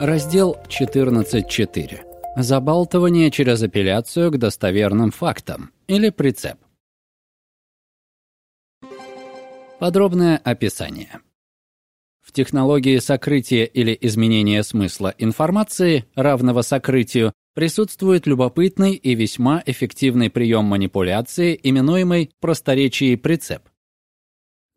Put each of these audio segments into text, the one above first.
Раздел 14.4. Забалтывание через апелляцию к достоверным фактам или прицеп. Подробное описание. В технологии сокрытия или изменения смысла информации, равного сокрытию, присутствует любопытный и весьма эффективный прием манипуляции, именуемый просторечием прицеп.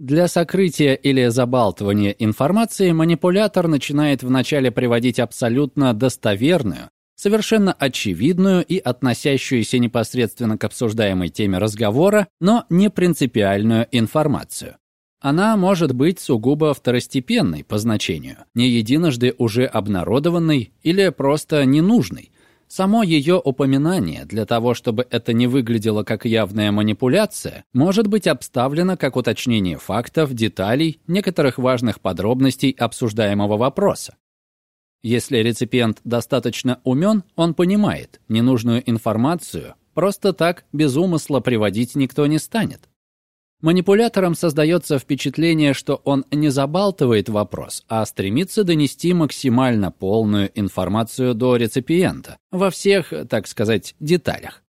Для сокрытия или забалтывания информации манипулятор начинает вначале приводить абсолютно достоверную, совершенно очевидную и относящуюся непосредственно к обсуждаемой теме разговора, но не принципиальную информацию. Она может быть сугубо второстепенной по значению, не единожды уже обнародованной или просто ненужной, Само ее упоминание, для того, чтобы это не выглядело как явная манипуляция, может быть обставлено как уточнение фактов, деталей, некоторых важных подробностей обсуждаемого вопроса. Если реципиент достаточно умен, он понимает, ненужную информацию просто так без умысла приводить никто не станет. Манипулятором создается впечатление, что он не забалтывает вопрос, а стремится донести максимально полную информацию до реципиента во всех, так сказать, деталях.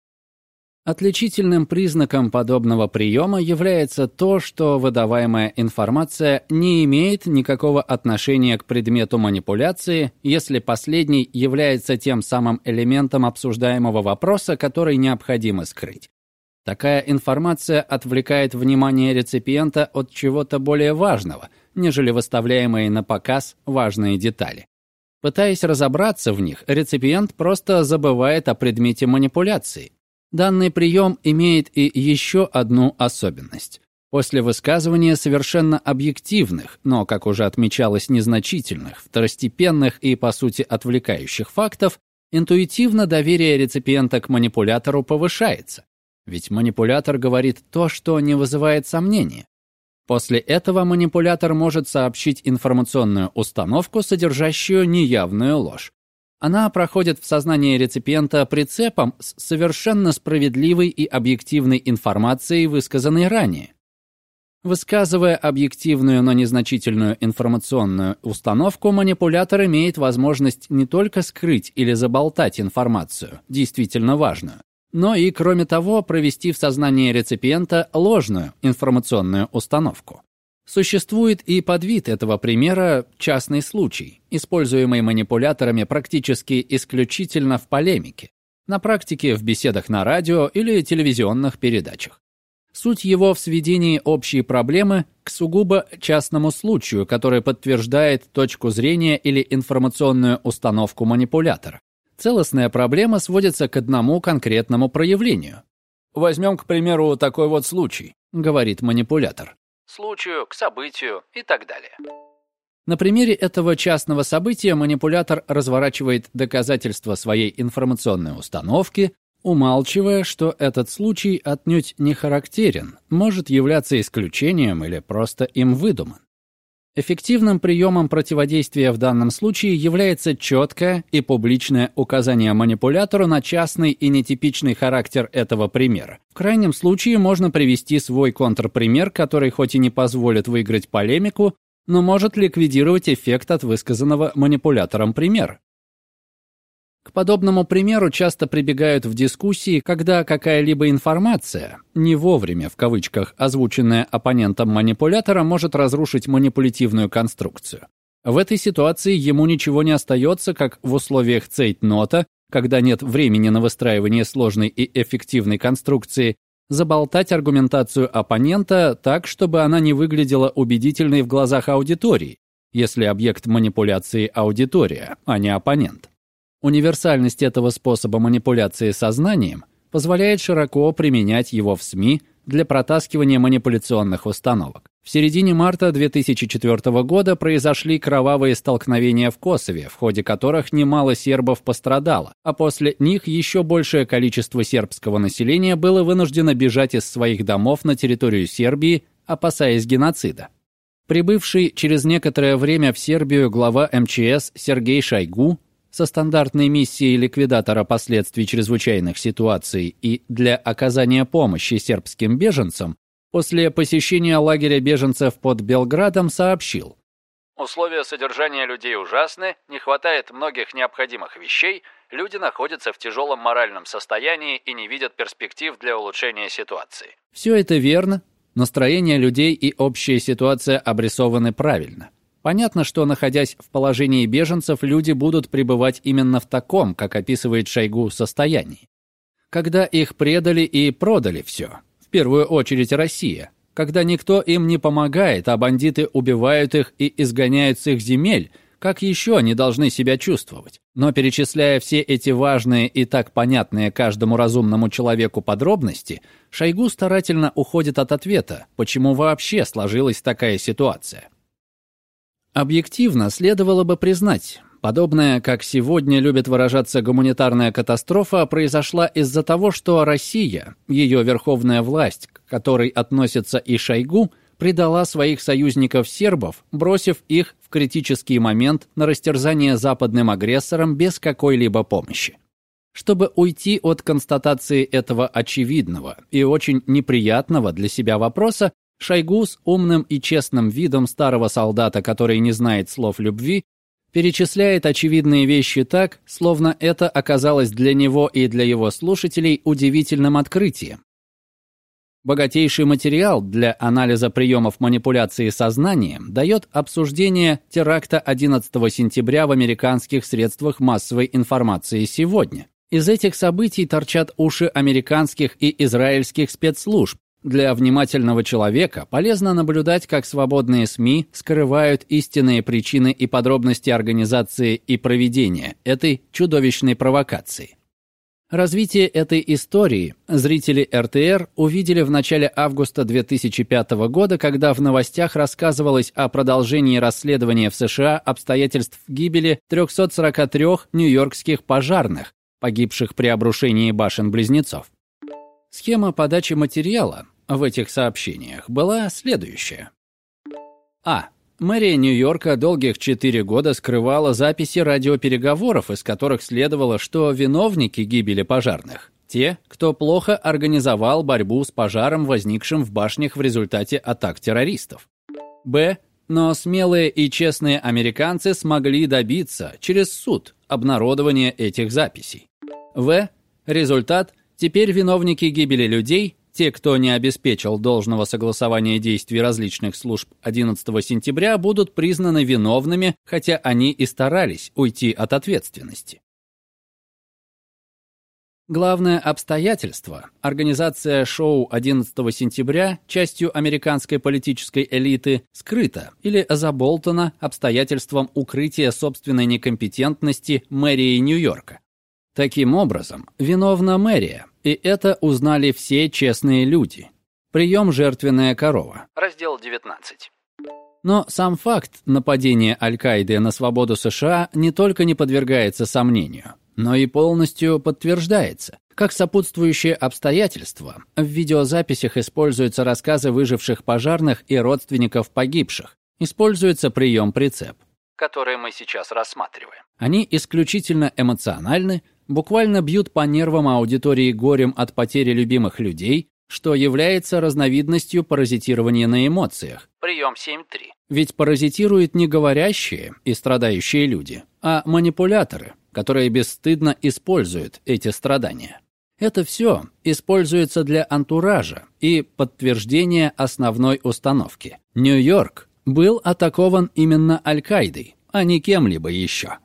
Отличительным признаком подобного приема является то, что выдаваемая информация не имеет никакого отношения к предмету манипуляции, если последний является тем самым элементом обсуждаемого вопроса, который необходимо скрыть. Такая информация отвлекает внимание реципиента от чего-то более важного, нежели выставляемые на показ важные детали. Пытаясь разобраться в них, реципиент просто забывает о предмете манипуляции. Данный прием имеет и еще одну особенность. После высказывания совершенно объективных, но, как уже отмечалось, незначительных, второстепенных и, по сути, отвлекающих фактов, интуитивно доверие реципиента к манипулятору повышается. Ведь манипулятор говорит то, что не вызывает сомнений. После этого манипулятор может сообщить информационную установку, содержащую неявную ложь. Она проходит в сознание реципиента прицепом с совершенно справедливой и объективной информацией, высказанной ранее. Высказывая объективную, но незначительную информационную установку, манипулятор имеет возможность не только скрыть или заболтать информацию, действительно важную, но и, кроме того, провести в сознании реципиента ложную информационную установку. Существует и подвид этого примера частный случай, используемый манипуляторами практически исключительно в полемике, на практике в беседах на радио или телевизионных передачах. Суть его в сведении общей проблемы к сугубо частному случаю, который подтверждает точку зрения или информационную установку манипулятора. Целостная проблема сводится к одному конкретному проявлению. «Возьмем, к примеру, такой вот случай», — говорит манипулятор. «Случаю, к событию и так далее». На примере этого частного события манипулятор разворачивает доказательства своей информационной установки, умалчивая, что этот случай отнюдь не характерен, может являться исключением или просто им выдуман. Эффективным приемом противодействия в данном случае является четкое и публичное указание манипулятору на частный и нетипичный характер этого примера. В крайнем случае можно привести свой контрпример, который хоть и не позволит выиграть полемику, но может ликвидировать эффект от высказанного манипулятором примера. Подобному примеру часто прибегают в дискуссии, когда какая-либо информация, не вовремя в кавычках озвученная оппонентом манипулятора, может разрушить манипулятивную конструкцию. В этой ситуации ему ничего не остается, как в условиях цейтнота, когда нет времени на выстраивание сложной и эффективной конструкции, заболтать аргументацию оппонента так, чтобы она не выглядела убедительной в глазах аудитории, если объект манипуляции аудитория, а не оппонент. Универсальность этого способа манипуляции сознанием позволяет широко применять его в СМИ для протаскивания манипуляционных установок. В середине марта 2004 года произошли кровавые столкновения в Косове, в ходе которых немало сербов пострадало, а после них еще большее количество сербского населения было вынуждено бежать из своих домов на территорию Сербии, опасаясь геноцида. Прибывший через некоторое время в Сербию глава МЧС Сергей Шойгу со стандартной миссией ликвидатора последствий чрезвычайных ситуаций и для оказания помощи сербским беженцам, после посещения лагеря беженцев под Белградом сообщил. Условия содержания людей ужасны, не хватает многих необходимых вещей, люди находятся в тяжелом моральном состоянии и не видят перспектив для улучшения ситуации. Все это верно. Настроение людей и общая ситуация обрисованы правильно. Понятно, что, находясь в положении беженцев, люди будут пребывать именно в таком, как описывает Шойгу, состоянии. Когда их предали и продали все, в первую очередь Россия, когда никто им не помогает, а бандиты убивают их и изгоняют с их земель, как еще они должны себя чувствовать? Но перечисляя все эти важные и так понятные каждому разумному человеку подробности, Шойгу старательно уходит от ответа, почему вообще сложилась такая ситуация. Объективно следовало бы признать, подобная, как сегодня любит выражаться гуманитарная катастрофа, произошла из-за того, что Россия, ее верховная власть, к которой относится и Шойгу, предала своих союзников-сербов, бросив их в критический момент на растерзание западным агрессорам без какой-либо помощи. Чтобы уйти от констатации этого очевидного и очень неприятного для себя вопроса, Шойгу с умным и честным видом старого солдата, который не знает слов любви, перечисляет очевидные вещи так, словно это оказалось для него и для его слушателей удивительным открытием. Богатейший материал для анализа приемов манипуляции сознанием дает обсуждение теракта 11 сентября в американских средствах массовой информации сегодня. Из этих событий торчат уши американских и израильских спецслужб, для внимательного человека полезно наблюдать, как свободные СМИ скрывают истинные причины и подробности организации и проведения этой чудовищной провокации. Развитие этой истории зрители РТР увидели в начале августа 2005 года, когда в новостях рассказывалось о продолжении расследования в США обстоятельств гибели 343 нью-йоркских пожарных, погибших при обрушении башен-близнецов. Схема подачи материала в этих сообщениях была следующая. А. Мэрия Нью-Йорка долгих четыре года скрывала записи радиопереговоров, из которых следовало, что виновники гибели пожарных – те, кто плохо организовал борьбу с пожаром, возникшим в башнях в результате атак террористов. Б. Но смелые и честные американцы смогли добиться через суд обнародования этих записей. В. Результат Теперь виновники гибели людей, те, кто не обеспечил должного согласования действий различных служб 11 сентября, будут признаны виновными, хотя они и старались уйти от ответственности. Главное обстоятельство – организация шоу 11 сентября частью американской политической элиты скрыта или заболтана обстоятельством укрытия собственной некомпетентности мэрии Нью-Йорка. Таким образом, виновна мэрия, и это узнали все честные люди. Прием «Жертвенная корова». Раздел 19. Но сам факт нападения Аль-Каиды на свободу США не только не подвергается сомнению, но и полностью подтверждается. Как сопутствующее обстоятельство, в видеозаписях используются рассказы выживших пожарных и родственников погибших. Используется прием прицеп. Который мы сейчас рассматриваем. Они исключительно эмоциональны, буквально бьют по нервам аудитории горем от потери любимых людей, что является разновидностью паразитирования на эмоциях. Прием 7.3. Ведь паразитируют не говорящие и страдающие люди, а манипуляторы, которые бесстыдно используют эти страдания. Это все используется для антуража и подтверждения основной установки. Нью-Йорк был атакован именно Аль-Каидой, а не кем-либо еще.